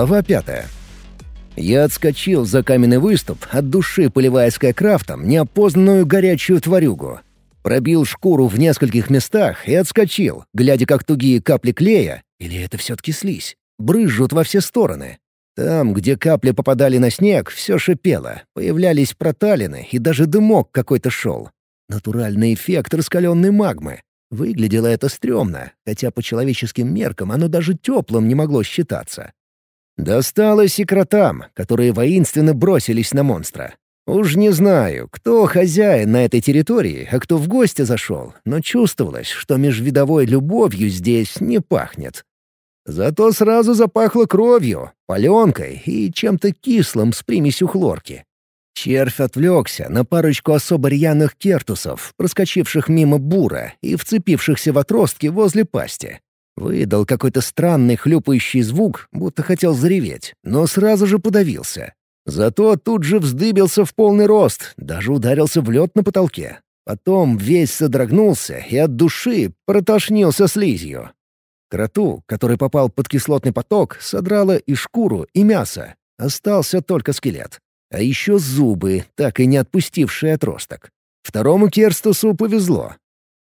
Глава пятая. Я отскочил за каменный выступ, от души поливая скайкрафтом неопознанную горячую тварюгу. Пробил шкуру в нескольких местах и отскочил, глядя, как тугие капли клея, или это все-таки слизь, брызжут во все стороны. Там, где капли попадали на снег, все шипело, появлялись проталины и даже дымок какой-то шел. Натуральный эффект раскаленной магмы. Выглядело это стрёмно, хотя по человеческим меркам оно даже теплым не могло считаться. Досталось и кротам, которые воинственно бросились на монстра. Уж не знаю, кто хозяин на этой территории, а кто в гости зашел, но чувствовалось, что межвидовой любовью здесь не пахнет. Зато сразу запахло кровью, паленкой и чем-то кислым с примесью хлорки. Червь отвлекся на парочку особо рьяных кертусов, проскочивших мимо бура и вцепившихся в отростки возле пасти. Выдал какой-то странный хлюпающий звук, будто хотел зареветь, но сразу же подавился. Зато тут же вздыбился в полный рост, даже ударился в лед на потолке. Потом весь содрогнулся и от души протошнился слизью. Кроту, который попал под кислотный поток, содрало и шкуру, и мясо. Остался только скелет. А еще зубы, так и не отпустившие отросток. Второму Керстусу повезло.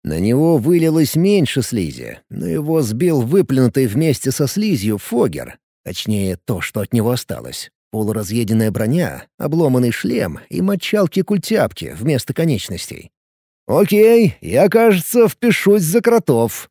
На него вылилось меньше слизи, но его сбил выплюнутый вместе со слизью фогер. Точнее, то, что от него осталось. Полуразъеденная броня, обломанный шлем и мочалки-культяпки вместо конечностей. «Окей, я, кажется, впишусь за кротов»,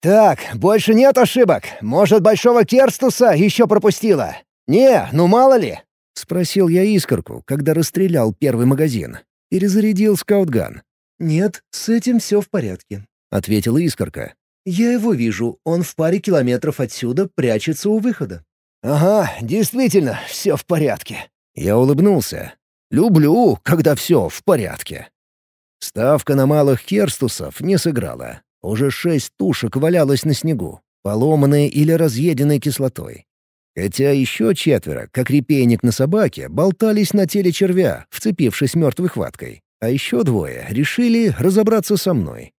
«Так, больше нет ошибок. Может, Большого Керстуса еще пропустила? Не, ну мало ли!» — спросил я искорку, когда расстрелял первый магазин. Перезарядил скаутган. «Нет, с этим все в порядке», — ответила искорка. «Я его вижу. Он в паре километров отсюда прячется у выхода». «Ага, действительно, все в порядке». Я улыбнулся. «Люблю, когда все в порядке». Ставка на малых керстусов не сыграла. Уже шесть тушек валялось на снегу, поломанные или разъеденные кислотой. Хотя еще четверо, как репейник на собаке, болтались на теле червя, вцепившись мертвой хваткой. А еще двое решили разобраться со мной.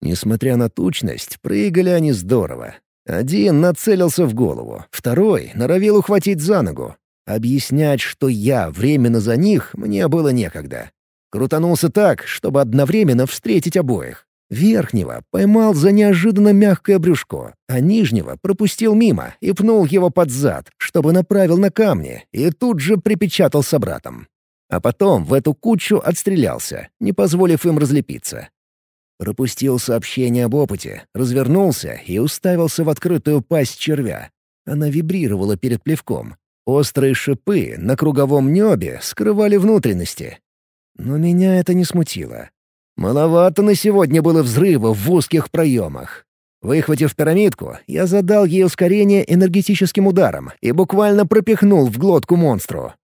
Несмотря на тучность, прыгали они здорово. Один нацелился в голову, второй норовил ухватить за ногу. Объяснять, что я временно за них, мне было некогда. Крутанулся так, чтобы одновременно встретить обоих. Верхнего поймал за неожиданно мягкое брюшко, а нижнего пропустил мимо и пнул его под зад, чтобы направил на камни, и тут же припечатал собратом. А потом в эту кучу отстрелялся, не позволив им разлепиться. Пропустил сообщение об опыте, развернулся и уставился в открытую пасть червя. Она вибрировала перед плевком. Острые шипы на круговом небе скрывали внутренности. Но меня это не смутило. Маловато на сегодня было взрыва в узких проемах. Выхватив пирамидку, я задал ей ускорение энергетическим ударом и буквально пропихнул в глотку монстру.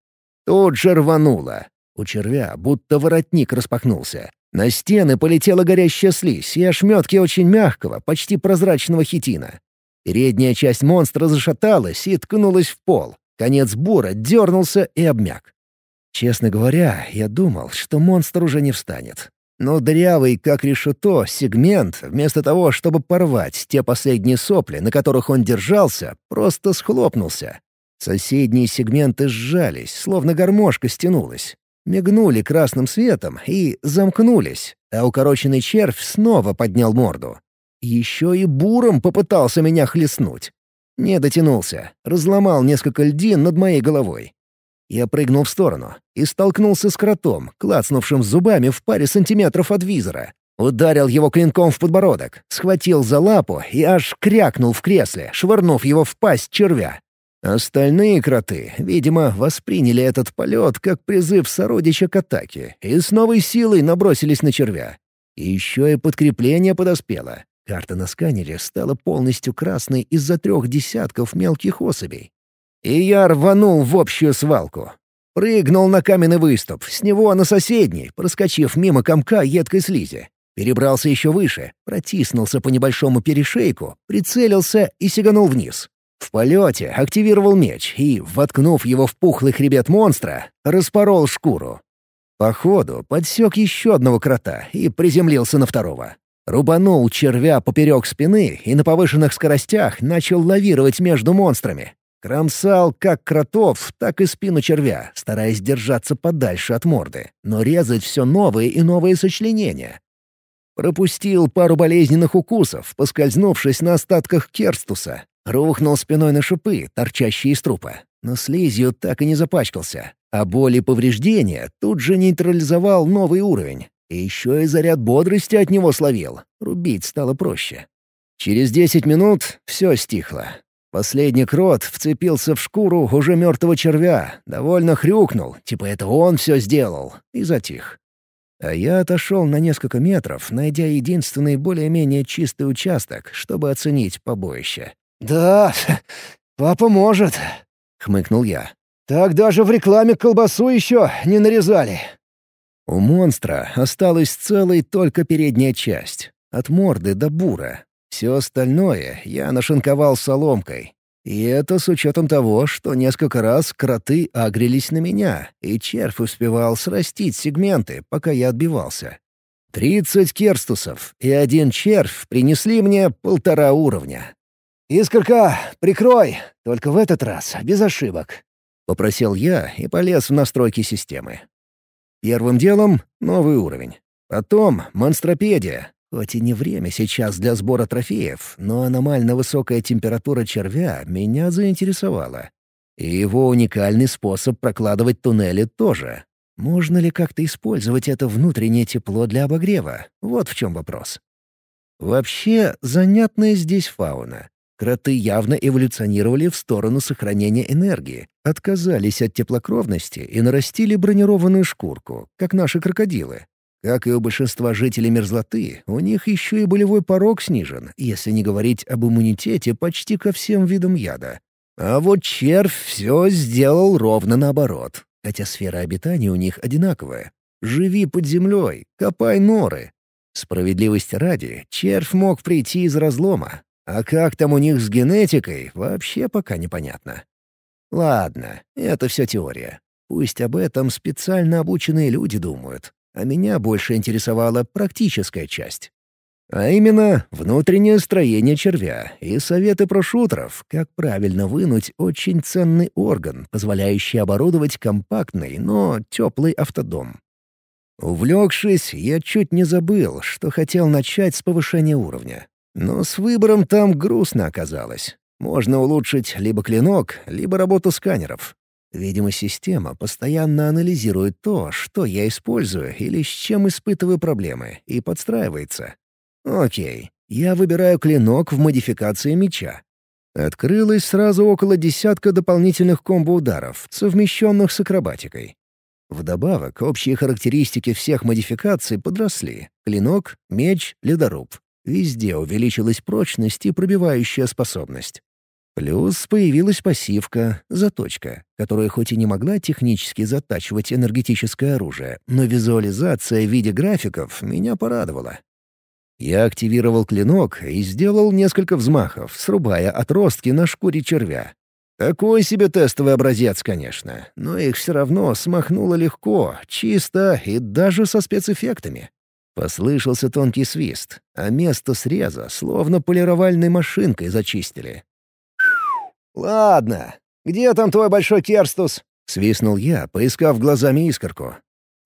Тут же рвануло. У червя будто воротник распахнулся. На стены полетела горящая слизь и ошметки очень мягкого, почти прозрачного хитина. Передняя часть монстра зашаталась и ткнулась в пол. Конец бура дернулся и обмяк. Честно говоря, я думал, что монстр уже не встанет. Но дырявый, как решето, сегмент, вместо того, чтобы порвать те последние сопли, на которых он держался, просто схлопнулся. Соседние сегменты сжались, словно гармошка стянулась. Мигнули красным светом и замкнулись, а укороченный червь снова поднял морду. Еще и буром попытался меня хлестнуть. Не дотянулся, разломал несколько льдин над моей головой. Я прыгнул в сторону и столкнулся с кротом, клацнувшим зубами в паре сантиметров от визора. Ударил его клинком в подбородок, схватил за лапу и аж крякнул в кресле, швырнув его в пасть червя. Остальные кроты, видимо, восприняли этот полет как призыв сородича к атаке и с новой силой набросились на червя. И еще и подкрепление подоспело. Карта на сканере стала полностью красной из-за трех десятков мелких особей. И я рванул в общую свалку. Прыгнул на каменный выступ, с него на соседний, проскочив мимо комка едкой слизи. Перебрался еще выше, протиснулся по небольшому перешейку, прицелился и сиганул вниз. В полете активировал меч и, воткнув его в пухлый хребет монстра, распорол шкуру. По ходу подсек еще одного крота и приземлился на второго. Рубанул червя поперек спины и на повышенных скоростях начал лавировать между монстрами. Кромсал как кротов, так и спину червя, стараясь держаться подальше от морды, но резать все новые и новые сочленения. Пропустил пару болезненных укусов, поскользнувшись на остатках керстуса. Рухнул спиной на шипы, торчащие из трупа. Но слизью так и не запачкался. А боли и повреждения тут же нейтрализовал новый уровень. И еще и заряд бодрости от него словил. Рубить стало проще. Через десять минут все стихло. Последний крот вцепился в шкуру уже мертвого червя, довольно хрюкнул, типа это он все сделал, и затих. А я отошел на несколько метров, найдя единственный более-менее чистый участок, чтобы оценить побоище. «Да, папа может», — хмыкнул я. «Так даже в рекламе колбасу еще не нарезали». У монстра осталась целой только передняя часть, от морды до бура, все остальное я нашинковал соломкой. И это с учетом того, что несколько раз кроты агрелись на меня, и червь успевал срастить сегменты, пока я отбивался. Тридцать керстусов и один червь принесли мне полтора уровня. «Искорка, прикрой! Только в этот раз без ошибок!» — попросил я и полез в настройки системы. Первым делом — новый уровень. Потом — монстропедия, Хоть и не время сейчас для сбора трофеев, но аномально высокая температура червя меня заинтересовала. И его уникальный способ прокладывать туннели тоже. Можно ли как-то использовать это внутреннее тепло для обогрева? Вот в чем вопрос. Вообще, занятная здесь фауна. Кроты явно эволюционировали в сторону сохранения энергии, отказались от теплокровности и нарастили бронированную шкурку, как наши крокодилы. Как и у большинства жителей мерзлоты, у них еще и болевой порог снижен, если не говорить об иммунитете почти ко всем видам яда. А вот червь все сделал ровно наоборот, хотя сфера обитания у них одинаковая. Живи под землей, копай норы. Справедливости ради, червь мог прийти из разлома, а как там у них с генетикой, вообще пока непонятно. Ладно, это все теория. Пусть об этом специально обученные люди думают а меня больше интересовала практическая часть. А именно, внутреннее строение червя и советы про шутеров, как правильно вынуть очень ценный орган, позволяющий оборудовать компактный, но теплый автодом. Увлекшись, я чуть не забыл, что хотел начать с повышения уровня. Но с выбором там грустно оказалось. Можно улучшить либо клинок, либо работу сканеров. Видимо, система постоянно анализирует то, что я использую или с чем испытываю проблемы, и подстраивается. Окей, я выбираю клинок в модификации меча. Открылось сразу около десятка дополнительных комбо-ударов, совмещенных с акробатикой. Вдобавок, общие характеристики всех модификаций подросли. Клинок, меч, ледоруб. Везде увеличилась прочность и пробивающая способность. Плюс появилась пассивка «Заточка», которая хоть и не могла технически затачивать энергетическое оружие, но визуализация в виде графиков меня порадовала. Я активировал клинок и сделал несколько взмахов, срубая отростки на шкуре червя. Такой себе тестовый образец, конечно, но их все равно смахнуло легко, чисто и даже со спецэффектами. Послышался тонкий свист, а место среза словно полировальной машинкой зачистили. «Ладно. Где там твой большой Керстус?» — свистнул я, поискав глазами искорку.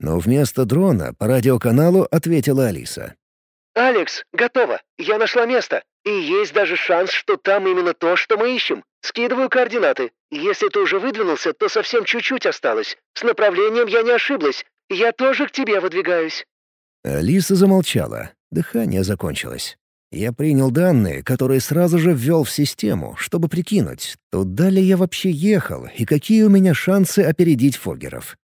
Но вместо дрона по радиоканалу ответила Алиса. «Алекс, готово. Я нашла место. И есть даже шанс, что там именно то, что мы ищем. Скидываю координаты. Если ты уже выдвинулся, то совсем чуть-чуть осталось. С направлением я не ошиблась. Я тоже к тебе выдвигаюсь». Алиса замолчала. Дыхание закончилось. Я принял данные, которые сразу же ввел в систему, чтобы прикинуть, туда ли я вообще ехал и какие у меня шансы опередить Фогеров.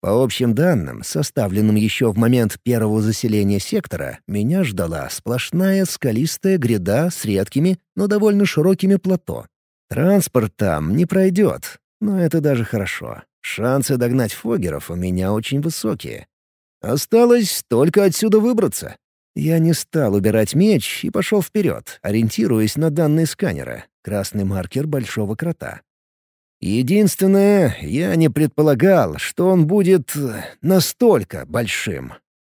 По общим данным, составленным еще в момент первого заселения сектора, меня ждала сплошная скалистая гряда с редкими, но довольно широкими плато. Транспорт там не пройдет, но это даже хорошо. Шансы догнать Фогеров у меня очень высокие. Осталось только отсюда выбраться. Я не стал убирать меч и пошел вперед, ориентируясь на данные сканера — красный маркер большого крота. Единственное, я не предполагал, что он будет настолько большим.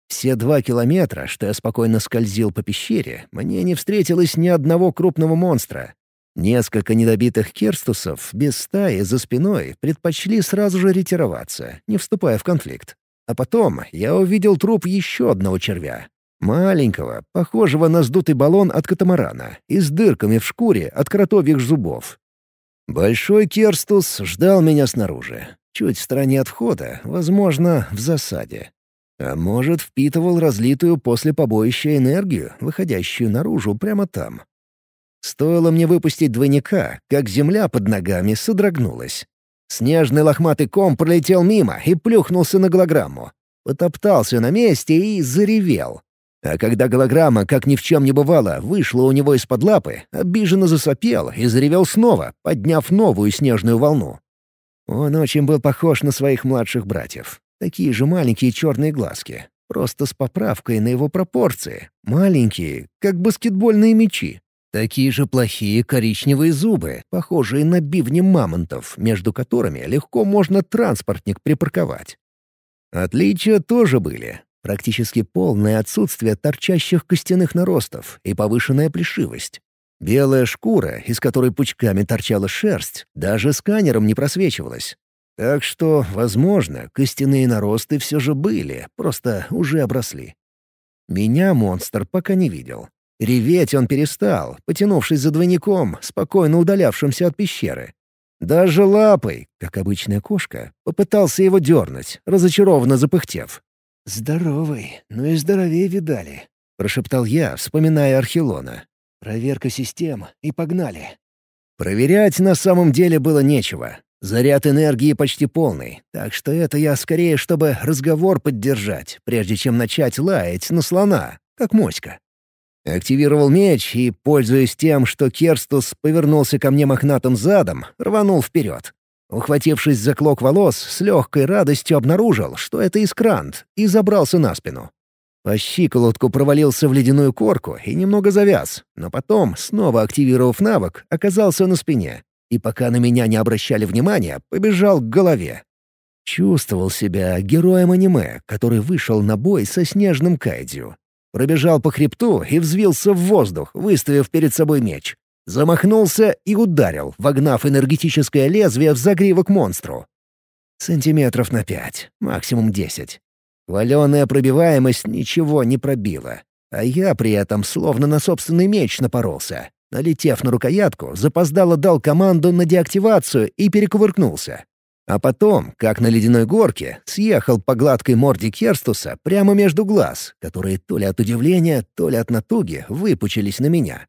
Все два километра, что я спокойно скользил по пещере, мне не встретилось ни одного крупного монстра. Несколько недобитых керстусов без стаи за спиной предпочли сразу же ретироваться, не вступая в конфликт. А потом я увидел труп еще одного червя. Маленького, похожего на сдутый баллон от катамарана и с дырками в шкуре от кротовьих зубов. Большой керстус ждал меня снаружи, чуть в стороне от входа, возможно, в засаде. А может, впитывал разлитую после побоища энергию, выходящую наружу прямо там. Стоило мне выпустить двойника, как земля под ногами содрогнулась. Снежный лохматый ком пролетел мимо и плюхнулся на голограмму. Потоптался на месте и заревел. А когда голограмма, как ни в чем не бывало, вышла у него из-под лапы, обиженно засопел и заревел снова, подняв новую снежную волну. Он очень был похож на своих младших братьев. Такие же маленькие черные глазки. Просто с поправкой на его пропорции. Маленькие, как баскетбольные мячи. Такие же плохие коричневые зубы, похожие на бивни мамонтов, между которыми легко можно транспортник припарковать. Отличия тоже были. Практически полное отсутствие торчащих костяных наростов и повышенная плешивость. Белая шкура, из которой пучками торчала шерсть, даже сканером не просвечивалась. Так что, возможно, костяные наросты все же были, просто уже обросли. Меня монстр пока не видел. Реветь он перестал, потянувшись за двойником, спокойно удалявшимся от пещеры. Даже лапой, как обычная кошка, попытался его дернуть, разочарованно запыхтев. «Здоровый, ну и здоровее видали», — прошептал я, вспоминая Архилона. «Проверка систем, и погнали». Проверять на самом деле было нечего. Заряд энергии почти полный, так что это я скорее, чтобы разговор поддержать, прежде чем начать лаять на слона, как моська. Активировал меч и, пользуясь тем, что Керстус повернулся ко мне мохнатым задом, рванул вперед. Ухватившись за клок волос, с легкой радостью обнаружил, что это искрант, и забрался на спину. По щиколотку провалился в ледяную корку и немного завяз, но потом, снова активировав навык, оказался на спине. И пока на меня не обращали внимания, побежал к голове. Чувствовал себя героем аниме, который вышел на бой со снежным кайдзю. Пробежал по хребту и взвился в воздух, выставив перед собой меч. Замахнулся и ударил, вогнав энергетическое лезвие в загривок монстру. Сантиметров на пять, максимум десять. Валеная пробиваемость ничего не пробила. А я при этом словно на собственный меч напоролся. Налетев на рукоятку, запоздало дал команду на деактивацию и перекувыркнулся. А потом, как на ледяной горке, съехал по гладкой морде Керстуса прямо между глаз, которые то ли от удивления, то ли от натуги выпучились на меня.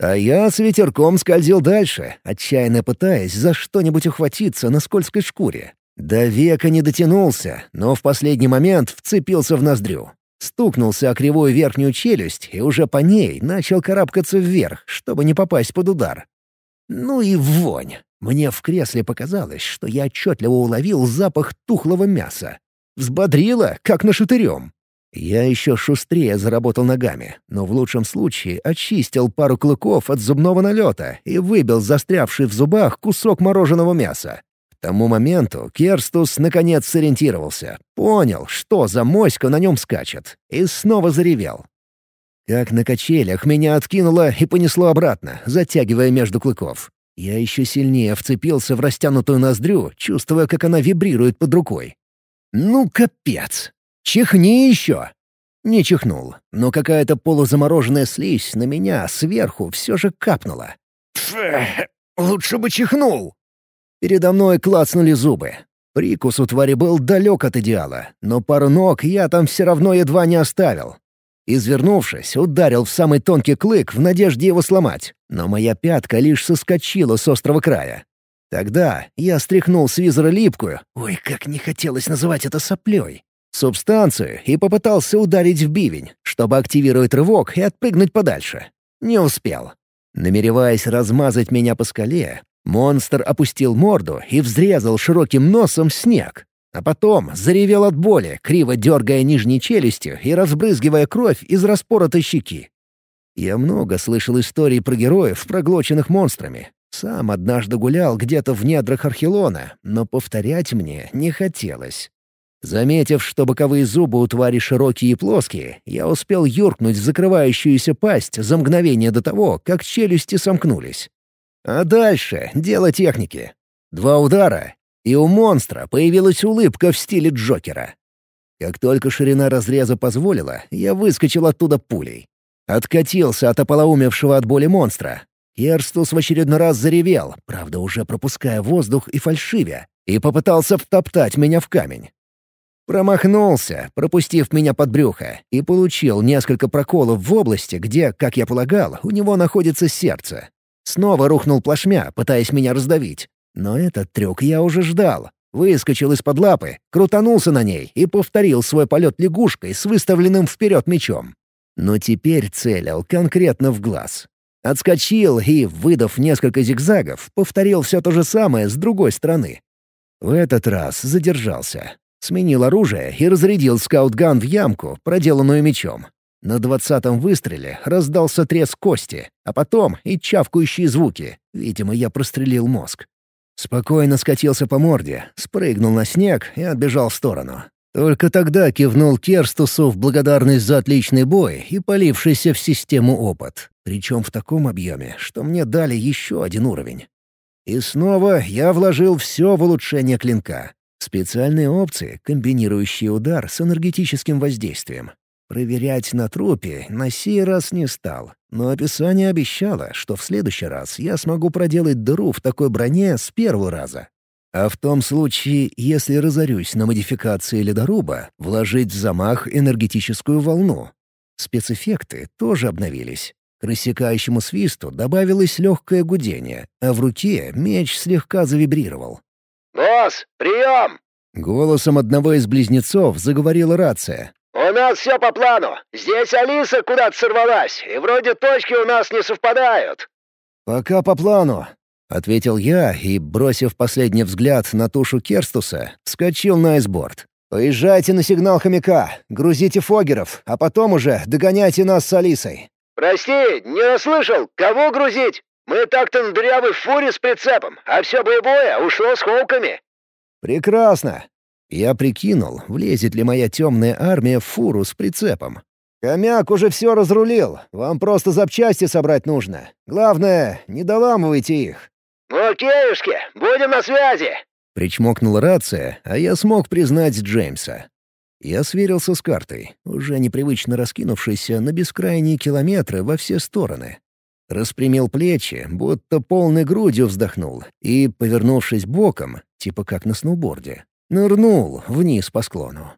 А я с ветерком скользил дальше, отчаянно пытаясь за что-нибудь ухватиться на скользкой шкуре. До века не дотянулся, но в последний момент вцепился в ноздрю. Стукнулся о кривую верхнюю челюсть и уже по ней начал карабкаться вверх, чтобы не попасть под удар. Ну и вонь. Мне в кресле показалось, что я отчетливо уловил запах тухлого мяса. Взбодрило, как нашатырем. Я еще шустрее заработал ногами, но в лучшем случае очистил пару клыков от зубного налета и выбил застрявший в зубах кусок мороженого мяса. К тому моменту Керстус наконец сориентировался, понял, что за моська на нем скачет, и снова заревел. Как на качелях меня откинуло и понесло обратно, затягивая между клыков. Я еще сильнее вцепился в растянутую ноздрю, чувствуя, как она вибрирует под рукой. «Ну, капец! Чихни еще!» Не чихнул, но какая-то полузамороженная слизь на меня сверху все же капнула. Фу, лучше бы чихнул. Передо мной клацнули зубы. Прикус у твари был далек от идеала, но пару ног я там все равно едва не оставил. Извернувшись, ударил в самый тонкий клык в надежде его сломать, но моя пятка лишь соскочила с острого края. Тогда я стряхнул с визора липкую, ой, как не хотелось называть это соплей, субстанцию и попытался ударить в бивень, чтобы активировать рывок и отпрыгнуть подальше. Не успел. Намереваясь размазать меня по скале, монстр опустил морду и взрезал широким носом снег. А потом заревел от боли, криво дергая нижней челюстью и разбрызгивая кровь из распоротой щеки. Я много слышал историй про героев, проглоченных монстрами. Сам однажды гулял где-то в недрах Архилона, но повторять мне не хотелось. Заметив, что боковые зубы у твари широкие и плоские, я успел юркнуть в закрывающуюся пасть за мгновение до того, как челюсти сомкнулись. А дальше — дело техники. Два удара, и у монстра появилась улыбка в стиле Джокера. Как только ширина разреза позволила, я выскочил оттуда пулей. Откатился от ополоумевшего от боли монстра. Керстус в очередной раз заревел, правда уже пропуская воздух и фальшивя, и попытался втоптать меня в камень. Промахнулся, пропустив меня под брюхо, и получил несколько проколов в области, где, как я полагал, у него находится сердце. Снова рухнул плашмя, пытаясь меня раздавить. Но этот трюк я уже ждал. Выскочил из-под лапы, крутанулся на ней и повторил свой полет лягушкой с выставленным вперед мечом. Но теперь целил конкретно в глаз. Отскочил и, выдав несколько зигзагов, повторил все то же самое с другой стороны. В этот раз задержался. Сменил оружие и разрядил скаутган в ямку, проделанную мечом. На двадцатом выстреле раздался треск кости, а потом и чавкающие звуки. Видимо, я прострелил мозг. Спокойно скатился по морде, спрыгнул на снег и отбежал в сторону. Только тогда кивнул Керстусу в благодарность за отличный бой и полившийся в систему опыт. Причем в таком объеме, что мне дали еще один уровень. И снова я вложил все в улучшение клинка. Специальные опции, комбинирующие удар с энергетическим воздействием. Проверять на трупе на сей раз не стал, но описание обещало, что в следующий раз я смогу проделать дыру в такой броне с первого раза. А в том случае, если разорюсь на модификации ледоруба, вложить в замах энергетическую волну. Спецэффекты тоже обновились. К рассекающему свисту добавилось легкое гудение, а в руке меч слегка завибрировал. «Босс, прием!» Голосом одного из близнецов заговорила рация. «У нас все по плану. Здесь Алиса куда-то сорвалась, и вроде точки у нас не совпадают». «Пока по плану», — ответил я и, бросив последний взгляд на тушу Керстуса, вскочил на айсборд. «Поезжайте на сигнал хомяка, грузите фогеров, а потом уже догоняйте нас с Алисой». «Прости, не расслышал. Кого грузить? Мы так-то на дырявой фуре с прицепом, а все боевое ушло с холками». «Прекрасно!» Я прикинул, влезет ли моя темная армия в фуру с прицепом. «Хомяк уже все разрулил, вам просто запчасти собрать нужно. Главное, не доламывайте их». «Окейушки, будем на связи!» Причмокнула рация, а я смог признать Джеймса. Я сверился с картой, уже непривычно раскинувшейся на бескрайние километры во все стороны. Распрямил плечи, будто полной грудью вздохнул, и, повернувшись боком, типа как на сноуборде, нырнул вниз по склону.